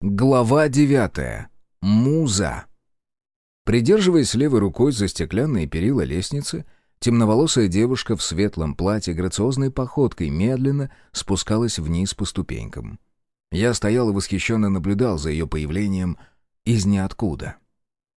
Глава девятая. Муза. Придерживаясь левой рукой за стеклянные перила лестницы, темноволосая девушка в светлом платье грациозной походкой медленно спускалась вниз по ступенькам. Я стоял и восхищенно наблюдал за ее появлением из ниоткуда.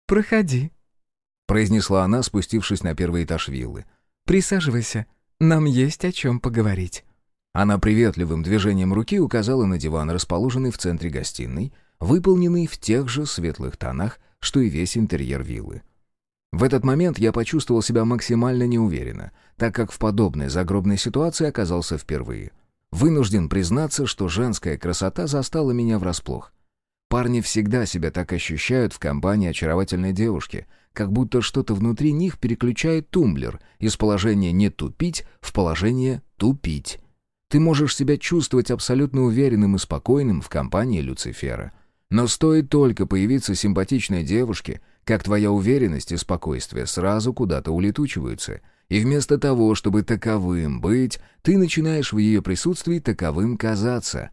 «Проходи», — произнесла она, спустившись на первый этаж виллы. «Присаживайся, нам есть о чем поговорить». Она приветливым движением руки указала на диван, расположенный в центре гостиной, выполненный в тех же светлых тонах, что и весь интерьер виллы. В этот момент я почувствовал себя максимально неуверенно, так как в подобной загробной ситуации оказался впервые. Вынужден признаться, что женская красота застала меня врасплох. Парни всегда себя так ощущают в компании очаровательной девушки, как будто что-то внутри них переключает тумблер из положения «не тупить» в положение «тупить». Ты можешь себя чувствовать абсолютно уверенным и спокойным в компании Люцифера. Но стоит только появиться симпатичной девушке, как твоя уверенность и спокойствие сразу куда-то улетучиваются, и вместо того, чтобы таковым быть, ты начинаешь в ее присутствии таковым казаться.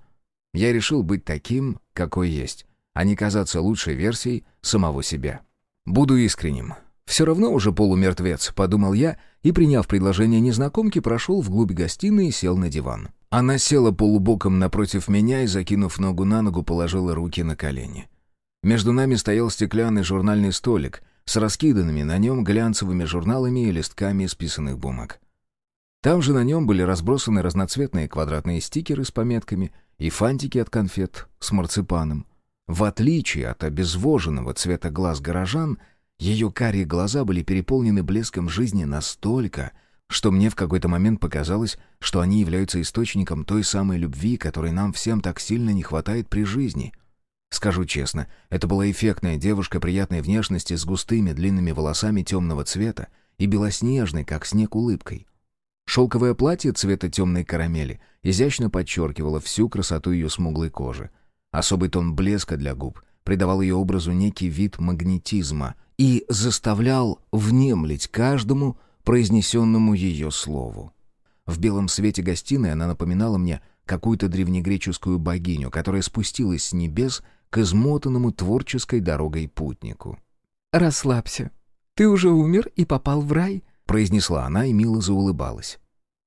Я решил быть таким, какой есть, а не казаться лучшей версией самого себя. Буду искренним. «Все равно уже полумертвец», — подумал я, и, приняв предложение незнакомки, прошел вглубь гостиной и сел на диван. Она села полубоком напротив меня и, закинув ногу на ногу, положила руки на колени. Между нами стоял стеклянный журнальный столик с раскиданными на нем глянцевыми журналами и листками исписанных бумаг. Там же на нем были разбросаны разноцветные квадратные стикеры с пометками и фантики от конфет с марципаном. В отличие от обезвоженного цвета глаз горожан — ее карие глаза были переполнены блеском жизни настолько, что мне в какой-то момент показалось, что они являются источником той самой любви, которой нам всем так сильно не хватает при жизни. Скажу честно, это была эффектная девушка приятной внешности с густыми длинными волосами темного цвета и белоснежной, как снег, улыбкой. Шелковое платье цвета темной карамели изящно подчеркивало всю красоту ее смуглой кожи. Особый тон блеска для губ придавал ее образу некий вид магнетизма — и заставлял внемлить каждому произнесенному ее слову. В белом свете гостиной она напоминала мне какую-то древнегреческую богиню, которая спустилась с небес к измотанному творческой дорогой путнику. «Расслабься. Ты уже умер и попал в рай», — произнесла она и мило заулыбалась.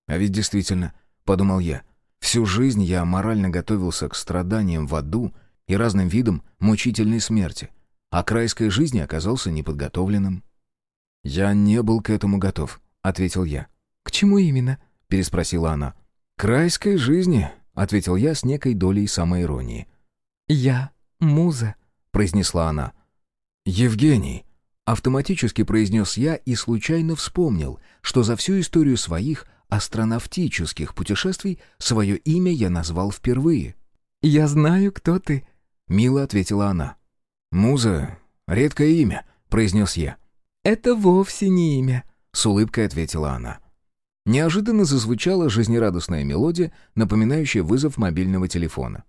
«А ведь действительно», — подумал я, — «всю жизнь я морально готовился к страданиям в аду и разным видам мучительной смерти» а к райской жизни оказался неподготовленным. «Я не был к этому готов», — ответил я. «К чему именно?» — переспросила она. «К райской жизни», — ответил я с некой долей самоиронии. «Я муза», — произнесла она. «Евгений», — автоматически произнес я и случайно вспомнил, что за всю историю своих астронавтических путешествий свое имя я назвал впервые. «Я знаю, кто ты», — мило ответила она. «Муза — редкое имя», — произнес я. «Это вовсе не имя», — с улыбкой ответила она. Неожиданно зазвучала жизнерадостная мелодия, напоминающая вызов мобильного телефона.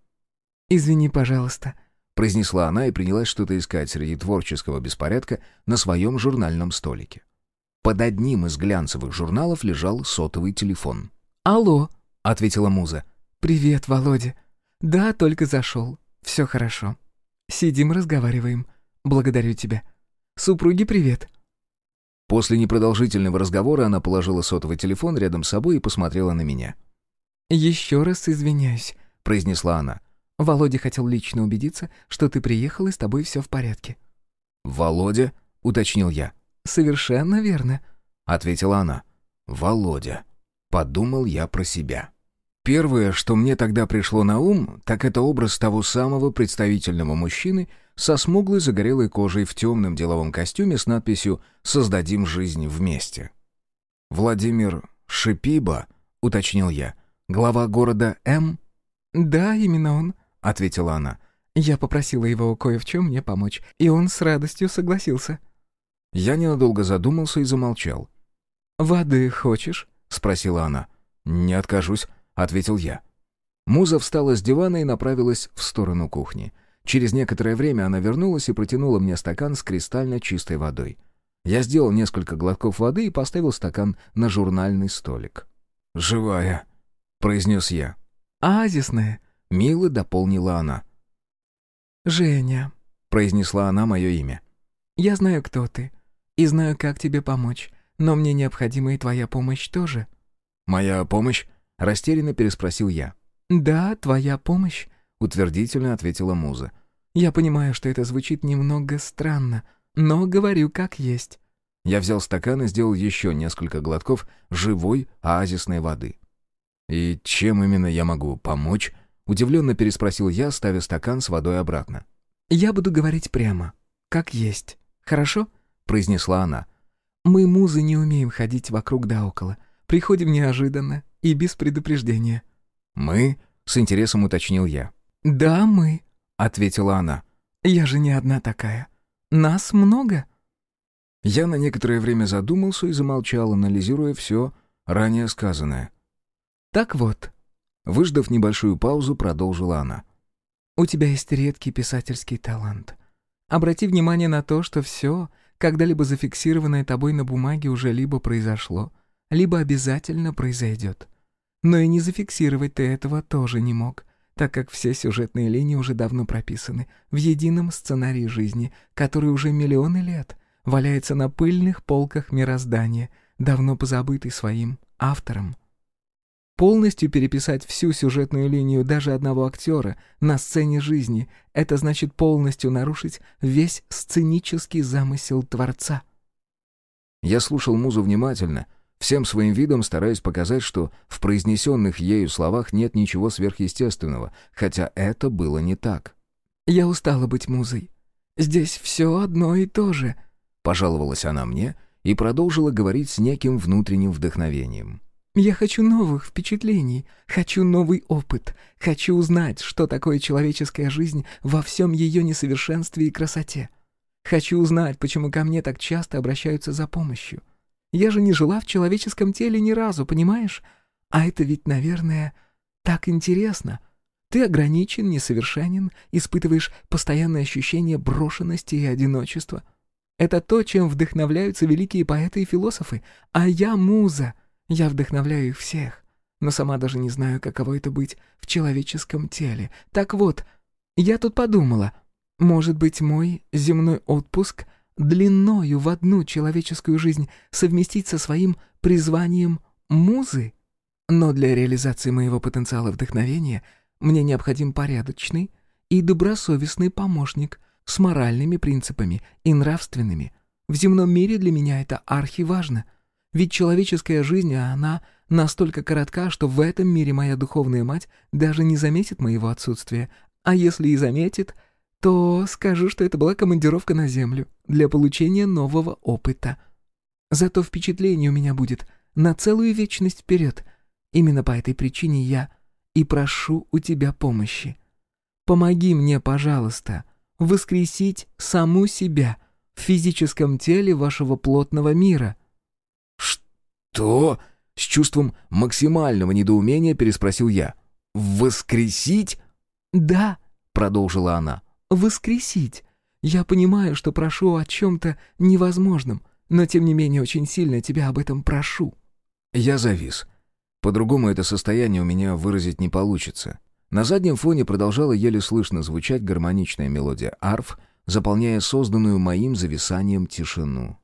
«Извини, пожалуйста», — произнесла она и принялась что-то искать среди творческого беспорядка на своем журнальном столике. Под одним из глянцевых журналов лежал сотовый телефон. «Алло», — ответила Муза. «Привет, Володя. Да, только зашел. Все хорошо». Сидим, разговариваем. Благодарю тебя. Супруги, привет». После непродолжительного разговора она положила сотовый телефон рядом с собой и посмотрела на меня. «Еще раз извиняюсь», — произнесла она. «Володя хотел лично убедиться, что ты приехал и с тобой все в порядке». «Володя?» — уточнил я. «Совершенно верно», — ответила она. «Володя». Подумал я про себя. Первое, что мне тогда пришло на ум, так это образ того самого представительного мужчины со смуглой загорелой кожей в темном деловом костюме с надписью «Создадим жизнь вместе». «Владимир Шипиба», — уточнил я, — «глава города М?» «Да, именно он», — ответила она. «Я попросила его кое в чем мне помочь, и он с радостью согласился». Я ненадолго задумался и замолчал. «Воды хочешь?» — спросила она. «Не откажусь», — ответил я. Муза встала с дивана и направилась в сторону кухни. Через некоторое время она вернулась и протянула мне стакан с кристально чистой водой. Я сделал несколько глотков воды и поставил стакан на журнальный столик. «Живая», — произнес я. «Оазисная», — мило дополнила она. «Женя», — произнесла она мое имя. «я знаю, кто ты, и знаю, как тебе помочь, но мне необходима и твоя помощь тоже». «Моя помощь?» — растерянно переспросил я. «Да, твоя помощь», — утвердительно ответила Муза. «Я понимаю, что это звучит немного странно, но говорю как есть». Я взял стакан и сделал еще несколько глотков живой оазисной воды. «И чем именно я могу помочь?» — удивленно переспросил я, ставя стакан с водой обратно. «Я буду говорить прямо, как есть. Хорошо?» — произнесла она. «Мы, музы, не умеем ходить вокруг да около. Приходим неожиданно и без предупреждения». «Мы?» — с интересом уточнил я. «Да, мы», — ответила она. «Я же не одна такая. Нас много». Я на некоторое время задумался и замолчал, анализируя все ранее сказанное. «Так вот», Выждав небольшую паузу, продолжила она. «У тебя есть редкий писательский талант. Обрати внимание на то, что все, когда-либо зафиксированное тобой на бумаге, уже либо произошло, либо обязательно произойдет. Но и не зафиксировать ты этого тоже не мог, так как все сюжетные линии уже давно прописаны в едином сценарии жизни, который уже миллионы лет валяется на пыльных полках мироздания, давно позабытый своим автором. Полностью переписать всю сюжетную линию даже одного актера на сцене жизни — это значит полностью нарушить весь сценический замысел Творца. Я слушал музу внимательно, всем своим видом стараясь показать, что в произнесенных ею словах нет ничего сверхъестественного, хотя это было не так. «Я устала быть музой. Здесь все одно и то же», — пожаловалась она мне и продолжила говорить с неким внутренним вдохновением. Я хочу новых впечатлений, хочу новый опыт, хочу узнать, что такое человеческая жизнь во всем ее несовершенстве и красоте. Хочу узнать, почему ко мне так часто обращаются за помощью. Я же не жила в человеческом теле ни разу, понимаешь? А это ведь, наверное, так интересно. Ты ограничен, несовершенен, испытываешь постоянное ощущение брошенности и одиночества. Это то, чем вдохновляются великие поэты и философы, а я муза — я вдохновляю их всех, но сама даже не знаю, каково это быть в человеческом теле. Так вот, я тут подумала, может быть, мой земной отпуск длиною в одну человеческую жизнь совместить со своим призванием музы? Но для реализации моего потенциала вдохновения мне необходим порядочный и добросовестный помощник с моральными принципами и нравственными. В земном мире для меня это архиважно — ведь человеческая жизнь, она настолько коротка, что в этом мире моя духовная мать даже не заметит моего отсутствия. А если и заметит, то скажу, что это была командировка на Землю для получения нового опыта. Зато впечатление у меня будет на целую вечность вперед. Именно по этой причине я и прошу у тебя помощи. Помоги мне, пожалуйста, воскресить саму себя в физическом теле вашего плотного мира — «Что?» — с чувством максимального недоумения переспросил я. «Воскресить?» «Да», — продолжила она. «Воскресить. Я понимаю, что прошу о чем-то невозможном, но тем не менее очень сильно тебя об этом прошу». Я завис. По-другому это состояние у меня выразить не получится. На заднем фоне продолжала еле слышно звучать гармоничная мелодия арф, заполняя созданную моим зависанием тишину.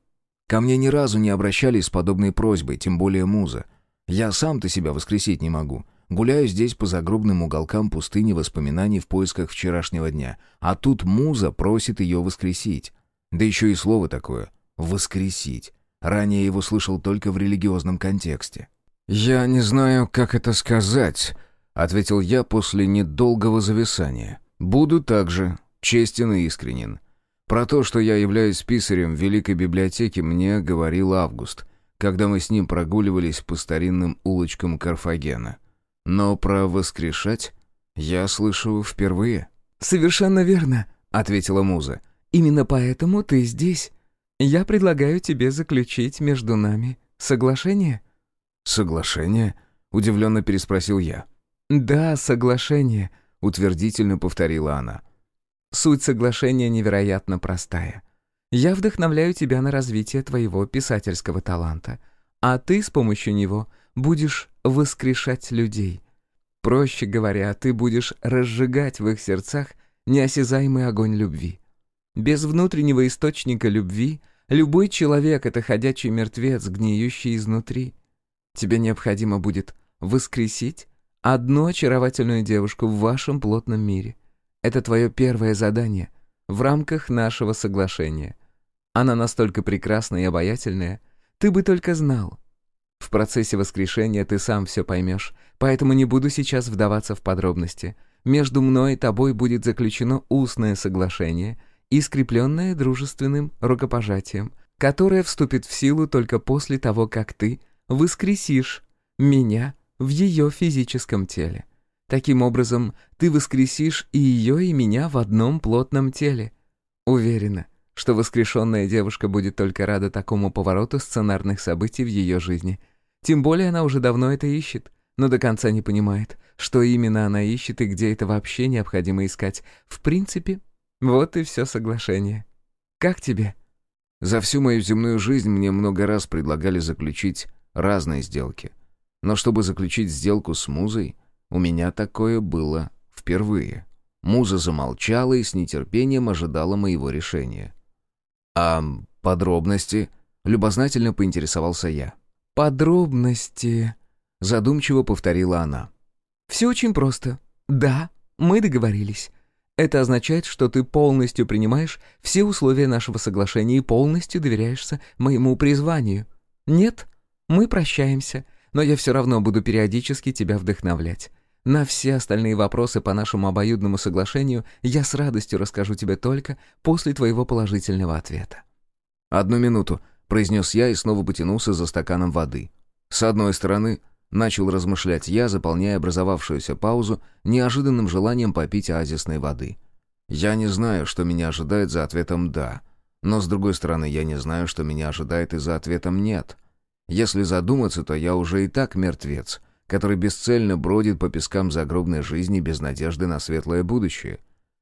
Ко мне ни разу не обращались с подобной просьбой, тем более муза. Я сам-то себя воскресить не могу. Гуляю здесь по загробным уголкам пустыни воспоминаний в поисках вчерашнего дня. А тут муза просит ее воскресить. Да еще и слово такое «воскресить». Ранее его слышал только в религиозном контексте. «Я не знаю, как это сказать», — ответил я после недолгого зависания. «Буду также честен и искренен. Про то, что я являюсь писарем Великой библиотеке, мне говорил Август, когда мы с ним прогуливались по старинным улочкам Карфагена. Но про воскрешать я слышу впервые. «Совершенно верно», — ответила Муза. «Именно поэтому ты здесь. Я предлагаю тебе заключить между нами соглашение». «Соглашение?» — удивленно переспросил я. «Да, соглашение», — утвердительно повторила она. Суть соглашения невероятно простая. Я вдохновляю тебя на развитие твоего писательского таланта, а ты с помощью него будешь воскрешать людей. Проще говоря, ты будешь разжигать в их сердцах неосязаемый огонь любви. Без внутреннего источника любви любой человек — это ходячий мертвец, гниющий изнутри. Тебе необходимо будет воскресить одну очаровательную девушку в вашем плотном мире. Это твое первое задание в рамках нашего соглашения. Она настолько прекрасная и обаятельная, ты бы только знал. В процессе воскрешения ты сам все поймешь, поэтому не буду сейчас вдаваться в подробности. Между мной и тобой будет заключено устное соглашение и скрепленное дружественным рукопожатием, которое вступит в силу только после того, как ты воскресишь меня в ее физическом теле. Таким образом, ты воскресишь и ее, и меня в одном плотном теле. Уверена, что воскрешенная девушка будет только рада такому повороту сценарных событий в ее жизни. Тем более она уже давно это ищет, но до конца не понимает, что именно она ищет и где это вообще необходимо искать. В принципе, вот и все соглашение. Как тебе? За всю мою земную жизнь мне много раз предлагали заключить разные сделки. Но чтобы заключить сделку с музой, у меня такое было впервые. Муза замолчала и с нетерпением ожидала моего решения. «А подробности?» — любознательно поинтересовался я. «Подробности...» — задумчиво повторила она. «Все очень просто. Да, мы договорились. Это означает, что ты полностью принимаешь все условия нашего соглашения и полностью доверяешься моему призванию. Нет, мы прощаемся, но я все равно буду периодически тебя вдохновлять. На все остальные вопросы по нашему обоюдному соглашению я с радостью расскажу тебе только после твоего положительного ответа». «Одну минуту», — произнес я и снова потянулся за стаканом воды. С одной стороны, начал размышлять я, заполняя образовавшуюся паузу неожиданным желанием попить оазисной воды. Я не знаю, что меня ожидает за ответом «да», но с другой стороны, я не знаю, что меня ожидает и за ответом «нет». Если задуматься, то я уже и так мертвец, который бесцельно бродит по пескам загробной жизни без надежды на светлое будущее.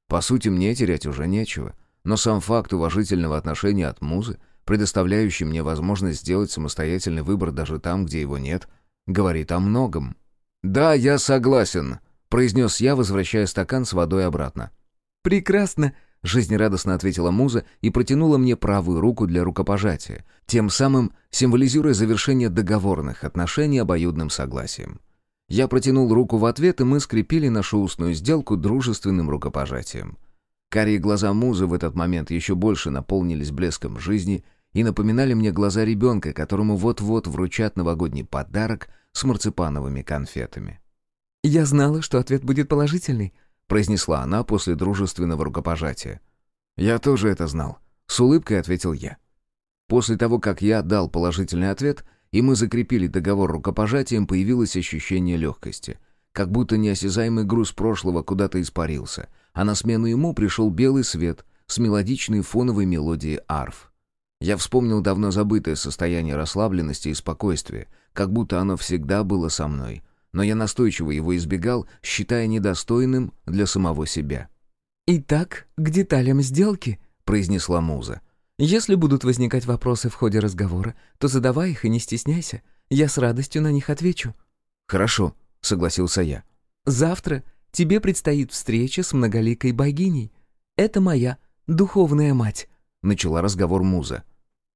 По сути, мне терять уже нечего, но сам факт уважительного отношения от музы, предоставляющий мне возможность сделать самостоятельный выбор даже там, где его нет, говорит о многом. «Да, я согласен», — произнес я, возвращая стакан с водой обратно. «Прекрасно», Жизнерадостно ответила муза и протянула мне правую руку для рукопожатия, тем самым символизируя завершение договорных отношений обоюдным согласием. Я протянул руку в ответ, и мы скрепили нашу устную сделку дружественным рукопожатием. Карие глаза музы в этот момент еще больше наполнились блеском жизни и напоминали мне глаза ребенка, которому вот-вот вручат новогодний подарок с марципановыми конфетами. «Я знала, что ответ будет положительный», произнесла она после дружественного рукопожатия. «Я тоже это знал», — с улыбкой ответил я. После того, как я дал положительный ответ, и мы закрепили договор рукопожатием, появилось ощущение легкости. Как будто неосязаемый груз прошлого куда-то испарился, а на смену ему пришел белый свет с мелодичной фоновой мелодией арф. Я вспомнил давно забытое состояние расслабленности и спокойствия, как будто оно всегда было со мной, но я настойчиво его избегал, считая недостойным для самого себя. «Итак, к деталям сделки», — произнесла муза. «Если будут возникать вопросы в ходе разговора, то задавай их и не стесняйся. Я с радостью на них отвечу». «Хорошо», — согласился я. «Завтра тебе предстоит встреча с многоликой богиней. Это моя духовная мать», — начала разговор муза.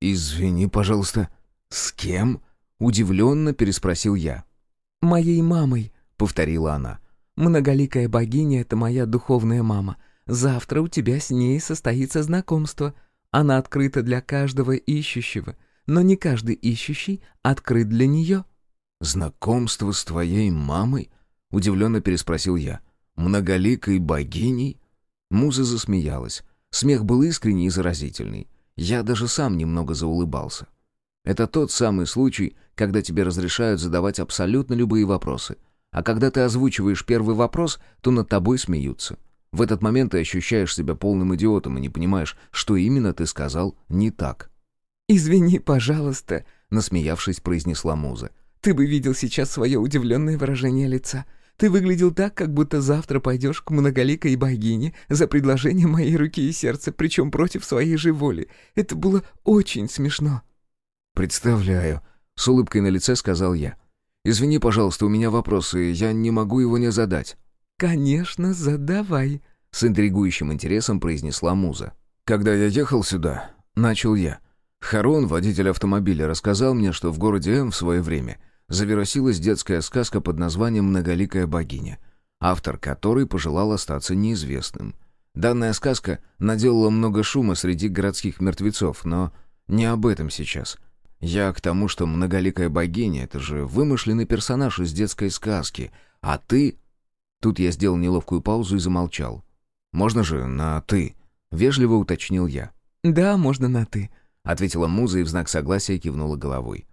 «Извини, пожалуйста, с кем?» — удивленно переспросил я. «Моей мамой», — повторила она. «Многоликая богиня — это моя духовная мама. Завтра у тебя с ней состоится знакомство. Она открыта для каждого ищущего, но не каждый ищущий открыт для нее». «Знакомство с твоей мамой?» — удивленно переспросил я. «Многоликой богиней?» Муза засмеялась. Смех был искренний и заразительный. Я даже сам немного заулыбался. Это тот самый случай, когда тебе разрешают задавать абсолютно любые вопросы. А когда ты озвучиваешь первый вопрос, то над тобой смеются. В этот момент ты ощущаешь себя полным идиотом и не понимаешь, что именно ты сказал не так. «Извини, пожалуйста», — насмеявшись, произнесла муза. «Ты бы видел сейчас свое удивленное выражение лица. Ты выглядел так, как будто завтра пойдешь к многоликой богине за предложение моей руки и сердца, причем против своей же воли. Это было очень смешно». «Представляю», — с улыбкой на лице сказал я. «Извини, пожалуйста, у меня вопросы, я не могу его не задать». «Конечно, задавай», с интригующим интересом произнесла муза. «Когда я ехал сюда, начал я. Харон, водитель автомобиля, рассказал мне, что в городе М в свое время завиросилась детская сказка под названием «Многоликая богиня», автор которой пожелал остаться неизвестным. Данная сказка наделала много шума среди городских мертвецов, но не об этом сейчас. Я к тому, что многоликая богиня — это же вымышленный персонаж из детской сказки, а ты... Тут я сделал неловкую паузу и замолчал. «Можно же на «ты»?» — вежливо уточнил я. «Да, можно на «ты», — ответила муза и в знак согласия кивнула головой.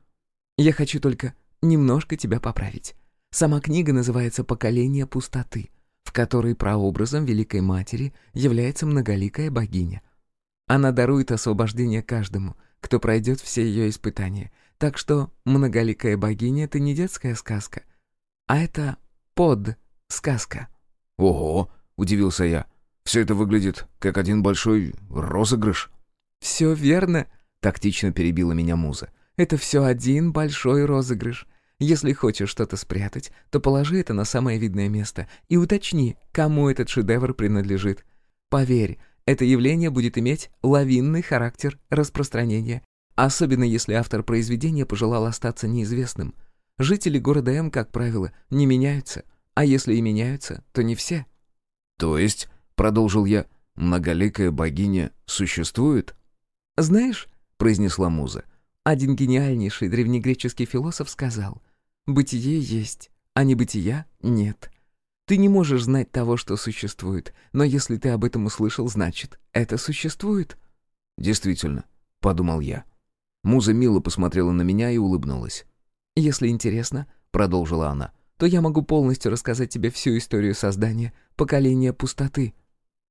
«Я хочу только немножко тебя поправить. Сама книга называется «Поколение пустоты», в которой прообразом Великой Матери является многоликая богиня. Она дарует освобождение каждому, кто пройдет все ее испытания. Так что многоликая богиня — это не детская сказка, а это под-сказка. «Ого!» — удивился я. «Все это выглядит как один большой розыгрыш». «Все верно», — тактично перебила меня муза. «Это все один большой розыгрыш. Если хочешь что-то спрятать, то положи это на самое видное место и уточни, кому этот шедевр принадлежит. Поверь, это явление будет иметь лавинный характер распространения, особенно если автор произведения пожелал остаться неизвестным. Жители города М, как правило, не меняются, а если и меняются, то не все. «То есть», — продолжил я, — «многоликая богиня существует?» «Знаешь», — произнесла муза, — один гениальнейший древнегреческий философ сказал, «Бытие есть, а небытия нет». Ты не можешь знать того, что существует, но если ты об этом услышал, значит, это существует. Действительно, подумал я. Муза мило посмотрела на меня и улыбнулась. Если интересно, продолжила она, то я могу полностью рассказать тебе всю историю создания поколения пустоты.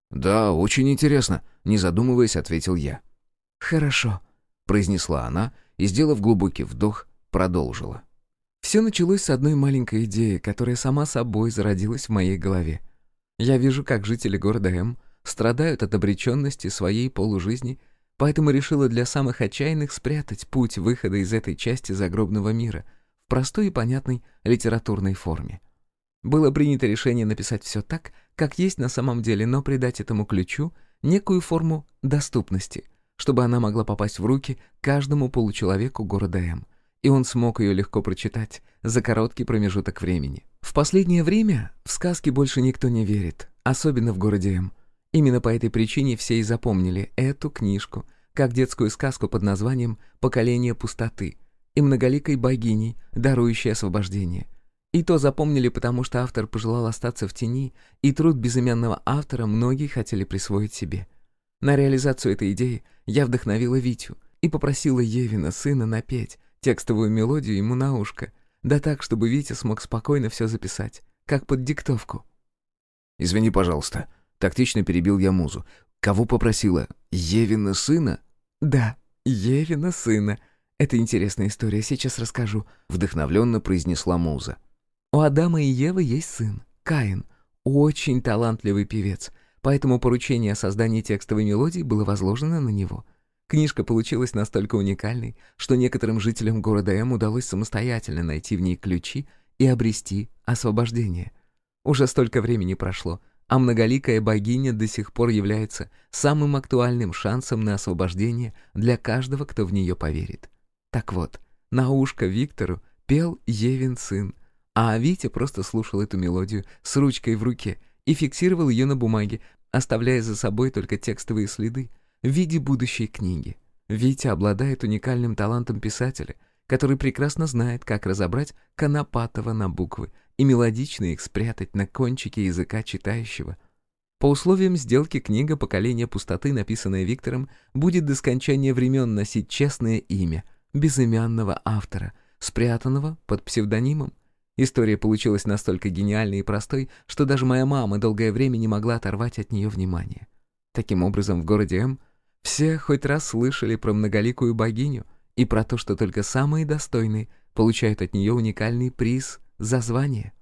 Да, очень интересно, не задумываясь, ответил я. Хорошо, произнесла она и, сделав глубокий вдох, продолжила. Все началось с одной маленькой идеи, которая сама собой зародилась в моей голове. Я вижу, как жители города М страдают от обреченности своей полужизни, поэтому решила для самых отчаянных спрятать путь выхода из этой части загробного мира в простой и понятной литературной форме. Было принято решение написать все так, как есть на самом деле, но придать этому ключу некую форму доступности, чтобы она могла попасть в руки каждому получеловеку города М — и он смог ее легко прочитать за короткий промежуток времени. В последнее время в сказки больше никто не верит, особенно в городе М. Именно по этой причине все и запомнили эту книжку, как детскую сказку под названием «Поколение пустоты» и многоликой богиней, дарующей освобождение. И то запомнили, потому что автор пожелал остаться в тени, и труд безымянного автора многие хотели присвоить себе. На реализацию этой идеи я вдохновила Витю и попросила Евина, сына, напеть, текстовую мелодию ему на ушко, да так, чтобы Витя смог спокойно все записать, как под диктовку. «Извини, пожалуйста», — тактично перебил я музу. «Кого попросила? Евина сына?» «Да, Евина сына. Это интересная история, сейчас расскажу», — вдохновленно произнесла муза. «У Адама и Евы есть сын, Каин, очень талантливый певец, поэтому поручение о создании текстовой мелодии было возложено на него — Книжка получилась настолько уникальной, что некоторым жителям города М удалось самостоятельно найти в ней ключи и обрести освобождение. Уже столько времени прошло, а многоликая богиня до сих пор является самым актуальным шансом на освобождение для каждого, кто в нее поверит. Так вот, на ушко Виктору пел Евин сын, а Витя просто слушал эту мелодию с ручкой в руке и фиксировал ее на бумаге, оставляя за собой только текстовые следы, в виде будущей книги. Витя обладает уникальным талантом писателя, который прекрасно знает, как разобрать Конопатова на буквы и мелодично их спрятать на кончике языка читающего. По условиям сделки книга «Поколение пустоты», написанная Виктором, будет до скончания времен носить честное имя безымянного автора, спрятанного под псевдонимом. История получилась настолько гениальной и простой, что даже моя мама долгое время не могла оторвать от нее внимание. Таким образом, в городе М все хоть раз слышали про многоликую богиню и про то, что только самые достойные получают от нее уникальный приз за звание.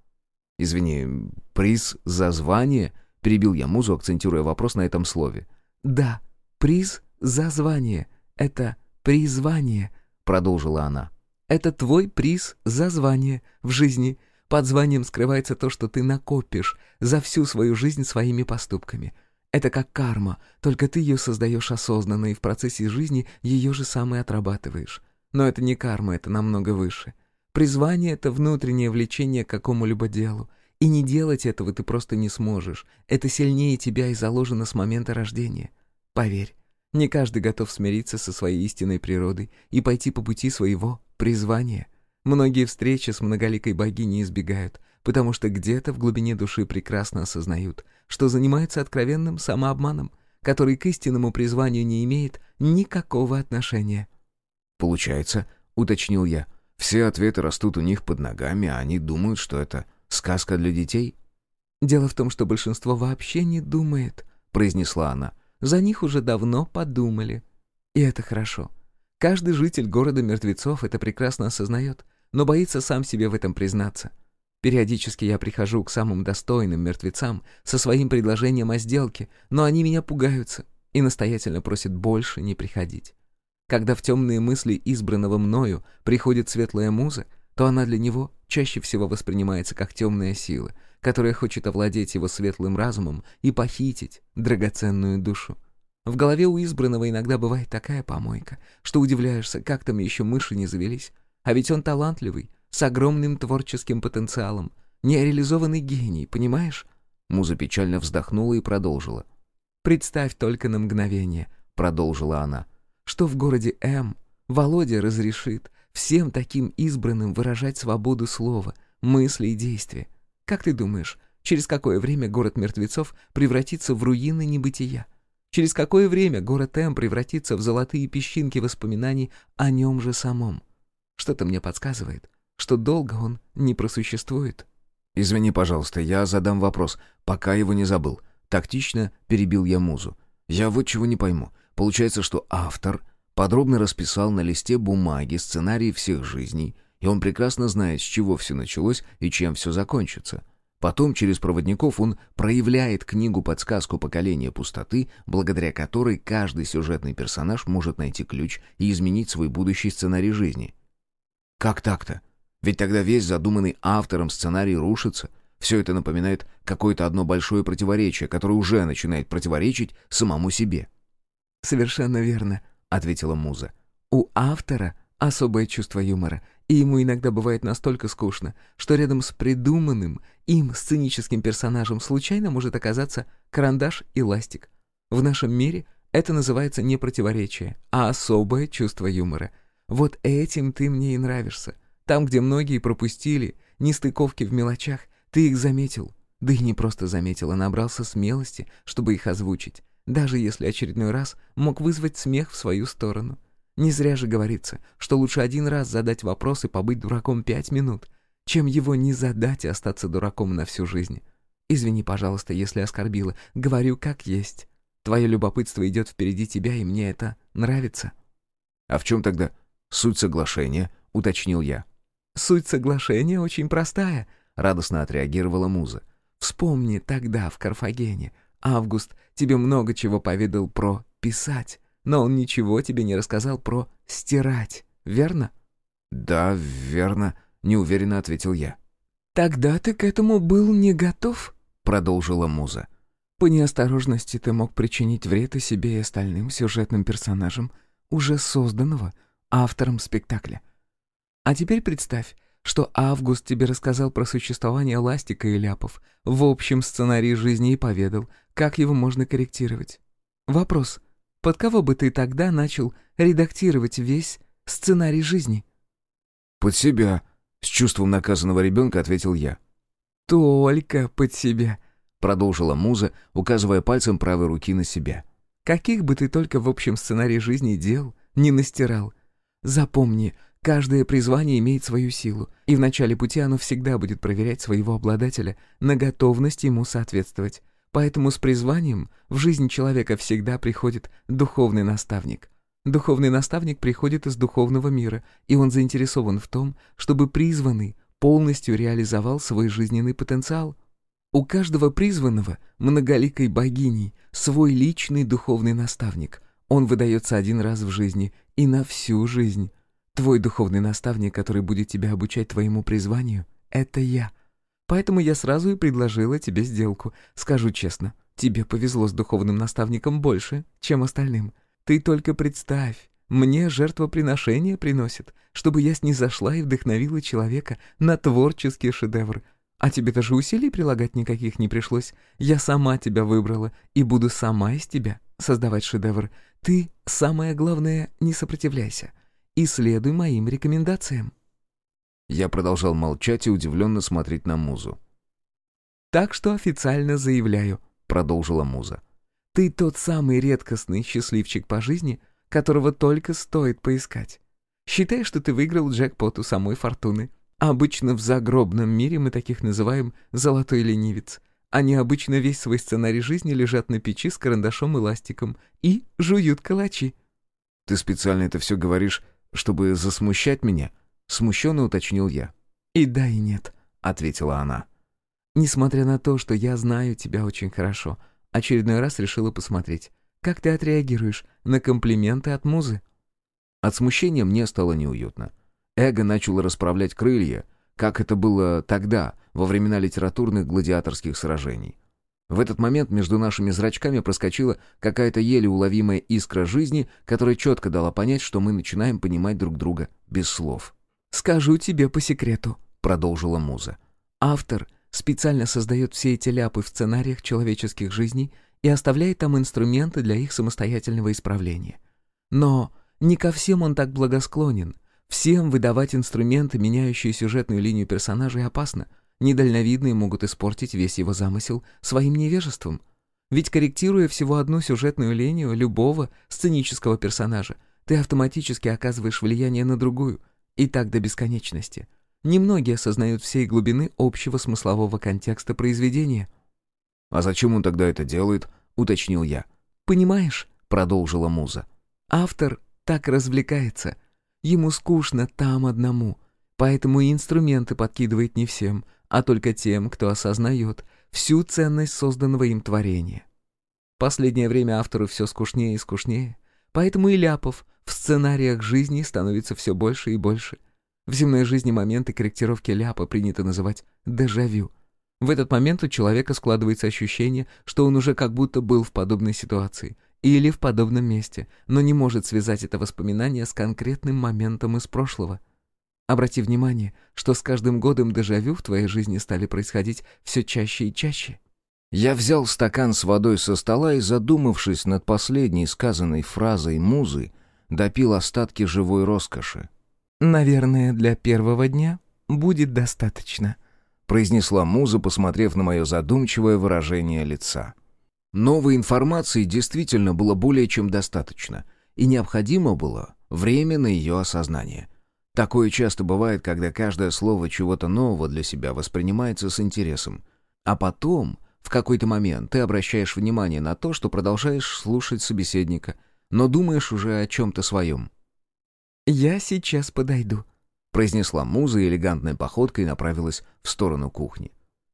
«Извини, приз за звание?» — перебил я музу, акцентируя вопрос на этом слове. «Да, приз за звание. Это призвание», — продолжила она. «Это твой приз за звание в жизни. Под званием скрывается то, что ты накопишь за всю свою жизнь своими поступками. Это как карма, только ты ее создаешь осознанно и в процессе жизни ее же сам и отрабатываешь. Но это не карма, это намного выше. Призвание — это внутреннее влечение к какому-либо делу. И не делать этого ты просто не сможешь. Это сильнее тебя и заложено с момента рождения. Поверь, не каждый готов смириться со своей истинной природой и пойти по пути своего призвания. Многие встречи с многоликой богиней избегают, потому что где-то в глубине души прекрасно осознают, что занимаются откровенным самообманом, который к истинному призванию не имеет никакого отношения. «Получается», — уточнил я, — «все ответы растут у них под ногами, а они думают, что это сказка для детей?» «Дело в том, что большинство вообще не думает», — произнесла она. «За них уже давно подумали. И это хорошо. Каждый житель города мертвецов это прекрасно осознает, но боится сам себе в этом признаться. Периодически я прихожу к самым достойным мертвецам со своим предложением о сделке, но они меня пугаются и настоятельно просят больше не приходить. Когда в темные мысли избранного мною приходит светлая муза, то она для него чаще всего воспринимается как темная сила, которая хочет овладеть его светлым разумом и похитить драгоценную душу. В голове у избранного иногда бывает такая помойка, что удивляешься, как там еще мыши не завелись. А ведь он талантливый, с огромным творческим потенциалом. Нереализованный гений, понимаешь?» Муза печально вздохнула и продолжила. «Представь только на мгновение», — продолжила она, «что в городе М Володя разрешит всем таким избранным выражать свободу слова, мысли и действия. Как ты думаешь, через какое время город мертвецов превратится в руины небытия? Через какое время город М превратится в золотые песчинки воспоминаний о нем же самом? Что-то мне подсказывает, что долго он не просуществует. «Извини, пожалуйста, я задам вопрос, пока его не забыл». Тактично перебил я музу. «Я вот чего не пойму. Получается, что автор подробно расписал на листе бумаги сценарий всех жизней, и он прекрасно знает, с чего все началось и чем все закончится. Потом через проводников он проявляет книгу-подсказку поколения пустоты, благодаря которой каждый сюжетный персонаж может найти ключ и изменить свой будущий сценарий жизни. Как так-то? Ведь тогда весь задуманный автором сценарий рушится. Все это напоминает какое-то одно большое противоречие, которое уже начинает противоречить самому себе. «Совершенно верно», — ответила Муза. «У автора особое чувство юмора, и ему иногда бывает настолько скучно, что рядом с придуманным им сценическим персонажем случайно может оказаться карандаш и ластик. В нашем мире это называется не противоречие, а особое чувство юмора — вот этим ты мне и нравишься. Там, где многие пропустили нестыковки в мелочах, ты их заметил. Да и не просто заметил, а набрался смелости, чтобы их озвучить. Даже если очередной раз мог вызвать смех в свою сторону. Не зря же говорится, что лучше один раз задать вопрос и побыть дураком пять минут, чем его не задать и остаться дураком на всю жизнь. Извини, пожалуйста, если оскорбила. Говорю как есть. Твое любопытство идет впереди тебя, и мне это нравится. А в чем тогда «Суть соглашения», — уточнил я. «Суть соглашения очень простая», — радостно отреагировала Муза. «Вспомни тогда, в Карфагене. Август тебе много чего поведал про писать, но он ничего тебе не рассказал про стирать, верно?» «Да, верно», — неуверенно ответил я. «Тогда ты к этому был не готов?» — продолжила Муза. «По неосторожности ты мог причинить вред и себе и остальным сюжетным персонажам уже созданного, автором спектакля. А теперь представь, что Август тебе рассказал про существование ластика и ляпов в общем сценарии жизни и поведал, как его можно корректировать. Вопрос, под кого бы ты тогда начал редактировать весь сценарий жизни? «Под себя», — с чувством наказанного ребенка ответил я. «Только под себя», — продолжила Муза, указывая пальцем правой руки на себя. «Каких бы ты только в общем сценарии жизни дел не настирал, Запомни, каждое призвание имеет свою силу, и в начале пути оно всегда будет проверять своего обладателя на готовность ему соответствовать. Поэтому с призванием в жизнь человека всегда приходит духовный наставник. Духовный наставник приходит из духовного мира, и он заинтересован в том, чтобы призванный полностью реализовал свой жизненный потенциал. У каждого призванного, многоликой богини, свой личный духовный наставник. Он выдается один раз в жизни и на всю жизнь. Твой духовный наставник, который будет тебя обучать твоему призванию, — это я. Поэтому я сразу и предложила тебе сделку. Скажу честно, тебе повезло с духовным наставником больше, чем остальным. Ты только представь, мне жертвоприношение приносит, чтобы я снизошла и вдохновила человека на творческий шедевр. А тебе даже усилий прилагать никаких не пришлось. Я сама тебя выбрала и буду сама из тебя создавать шедевр. Ты, самое главное, не сопротивляйся и следуй моим рекомендациям». Я продолжал молчать и удивленно смотреть на музу. «Так что официально заявляю», — продолжила муза. «Ты тот самый редкостный счастливчик по жизни, которого только стоит поискать. Считай, что ты выиграл джекпот у самой фортуны. Обычно в загробном мире мы таких называем «золотой ленивец». Они обычно весь свой сценарий жизни лежат на печи с карандашом и ластиком и жуют калачи. «Ты специально это все говоришь, чтобы засмущать меня?» — смущенно уточнил я. «И да, и нет», — ответила она. «Несмотря на то, что я знаю тебя очень хорошо, очередной раз решила посмотреть, как ты отреагируешь на комплименты от музы». От смущения мне стало неуютно. Эго начало расправлять крылья, как это было тогда, во времена литературных гладиаторских сражений. В этот момент между нашими зрачками проскочила какая-то еле уловимая искра жизни, которая четко дала понять, что мы начинаем понимать друг друга без слов. «Скажу тебе по секрету», — продолжила Муза. «Автор специально создает все эти ляпы в сценариях человеческих жизней и оставляет там инструменты для их самостоятельного исправления. Но не ко всем он так благосклонен. Всем выдавать инструменты, меняющие сюжетную линию персонажей, опасно — Недальновидные могут испортить весь его замысел своим невежеством. Ведь корректируя всего одну сюжетную линию любого сценического персонажа, ты автоматически оказываешь влияние на другую, и так до бесконечности. Немногие осознают всей глубины общего смыслового контекста произведения. «А зачем он тогда это делает?» — уточнил я. «Понимаешь», — продолжила Муза, — «автор так развлекается. Ему скучно там одному, поэтому и инструменты подкидывает не всем, а только тем, кто осознает всю ценность созданного им творения. Последнее время автору все скучнее и скучнее, поэтому и ляпов в сценариях жизни становится все больше и больше. В земной жизни моменты корректировки ляпа принято называть дежавю. В этот момент у человека складывается ощущение, что он уже как будто был в подобной ситуации или в подобном месте, но не может связать это воспоминание с конкретным моментом из прошлого — Обрати внимание, что с каждым годом дежавю в твоей жизни стали происходить все чаще и чаще. Я взял стакан с водой со стола и, задумавшись над последней сказанной фразой музы, допил остатки живой роскоши. «Наверное, для первого дня будет достаточно», — произнесла муза, посмотрев на мое задумчивое выражение лица. Новой информации действительно было более чем достаточно, и необходимо было время на ее осознание — Такое часто бывает, когда каждое слово чего-то нового для себя воспринимается с интересом. А потом, в какой-то момент, ты обращаешь внимание на то, что продолжаешь слушать собеседника, но думаешь уже о чем-то своем. «Я сейчас подойду», — произнесла муза элегантной походкой направилась в сторону кухни.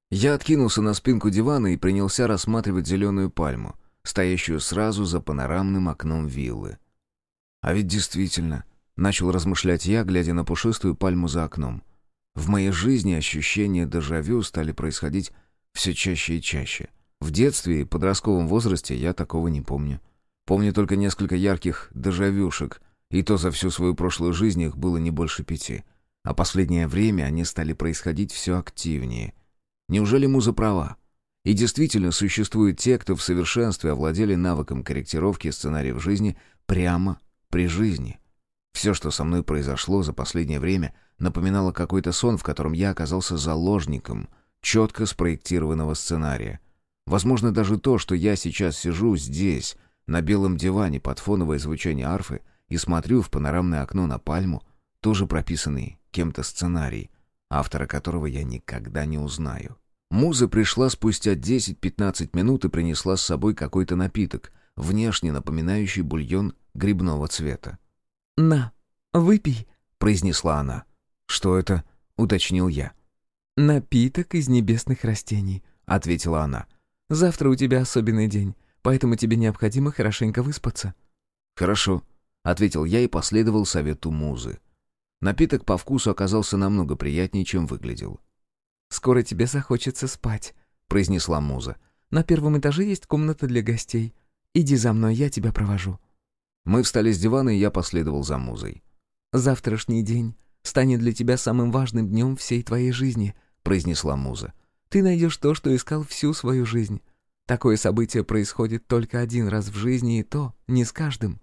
Я откинулся на спинку дивана и принялся рассматривать зеленую пальму, стоящую сразу за панорамным окном виллы. А ведь действительно, Начал размышлять я, глядя на пушистую пальму за окном. В моей жизни ощущения дежавю стали происходить все чаще и чаще. В детстве и подростковом возрасте я такого не помню. Помню только несколько ярких дежавюшек, и то за всю свою прошлую жизнь их было не больше пяти. А последнее время они стали происходить все активнее. Неужели муза права? И действительно существуют те, кто в совершенстве овладели навыком корректировки сценариев жизни прямо при жизни. Все, что со мной произошло за последнее время, напоминало какой-то сон, в котором я оказался заложником четко спроектированного сценария. Возможно, даже то, что я сейчас сижу здесь, на белом диване под фоновое звучание арфы и смотрю в панорамное окно на пальму, тоже прописанный кем-то сценарий, автора которого я никогда не узнаю. Муза пришла спустя 10-15 минут и принесла с собой какой-то напиток, внешне напоминающий бульон грибного цвета. «На, выпей», — произнесла она. «Что это?» — уточнил я. «Напиток из небесных растений», — ответила она. «Завтра у тебя особенный день, поэтому тебе необходимо хорошенько выспаться». «Хорошо», — ответил я и последовал совету музы. Напиток по вкусу оказался намного приятнее, чем выглядел. «Скоро тебе захочется спать», — произнесла муза. «На первом этаже есть комната для гостей. Иди за мной, я тебя провожу». Мы встали с дивана, и я последовал за музой. «Завтрашний день станет для тебя самым важным днем всей твоей жизни», — произнесла муза. «Ты найдешь то, что искал всю свою жизнь. Такое событие происходит только один раз в жизни, и то не с каждым».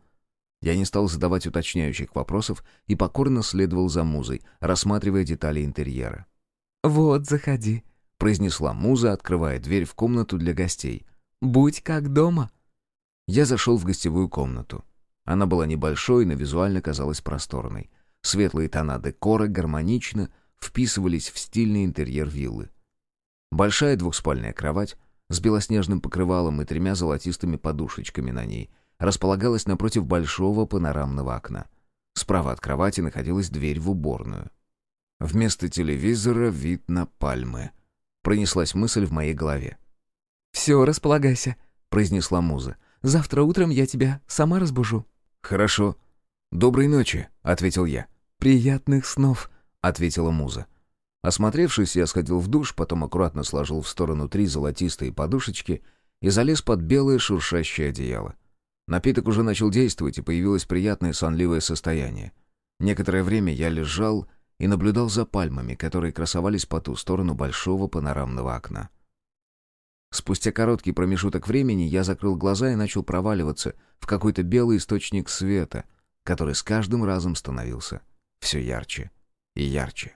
Я не стал задавать уточняющих вопросов и покорно следовал за музой, рассматривая детали интерьера. «Вот, заходи», — произнесла муза, открывая дверь в комнату для гостей. «Будь как дома». Я зашел в гостевую комнату. Она была небольшой, но визуально казалась просторной. Светлые тона декора гармонично вписывались в стильный интерьер виллы. Большая двухспальная кровать с белоснежным покрывалом и тремя золотистыми подушечками на ней располагалась напротив большого панорамного окна. Справа от кровати находилась дверь в уборную. Вместо телевизора вид на пальмы. Пронеслась мысль в моей голове. «Все, располагайся», — произнесла муза. «Завтра утром я тебя сама разбужу». «Хорошо. Доброй ночи», — ответил я. «Приятных снов», — ответила муза. Осмотревшись, я сходил в душ, потом аккуратно сложил в сторону три золотистые подушечки и залез под белое шуршащее одеяло. Напиток уже начал действовать, и появилось приятное сонливое состояние. Некоторое время я лежал и наблюдал за пальмами, которые красовались по ту сторону большого панорамного окна. Спустя короткий промежуток времени я закрыл глаза и начал проваливаться в какой-то белый источник света, который с каждым разом становился все ярче и ярче.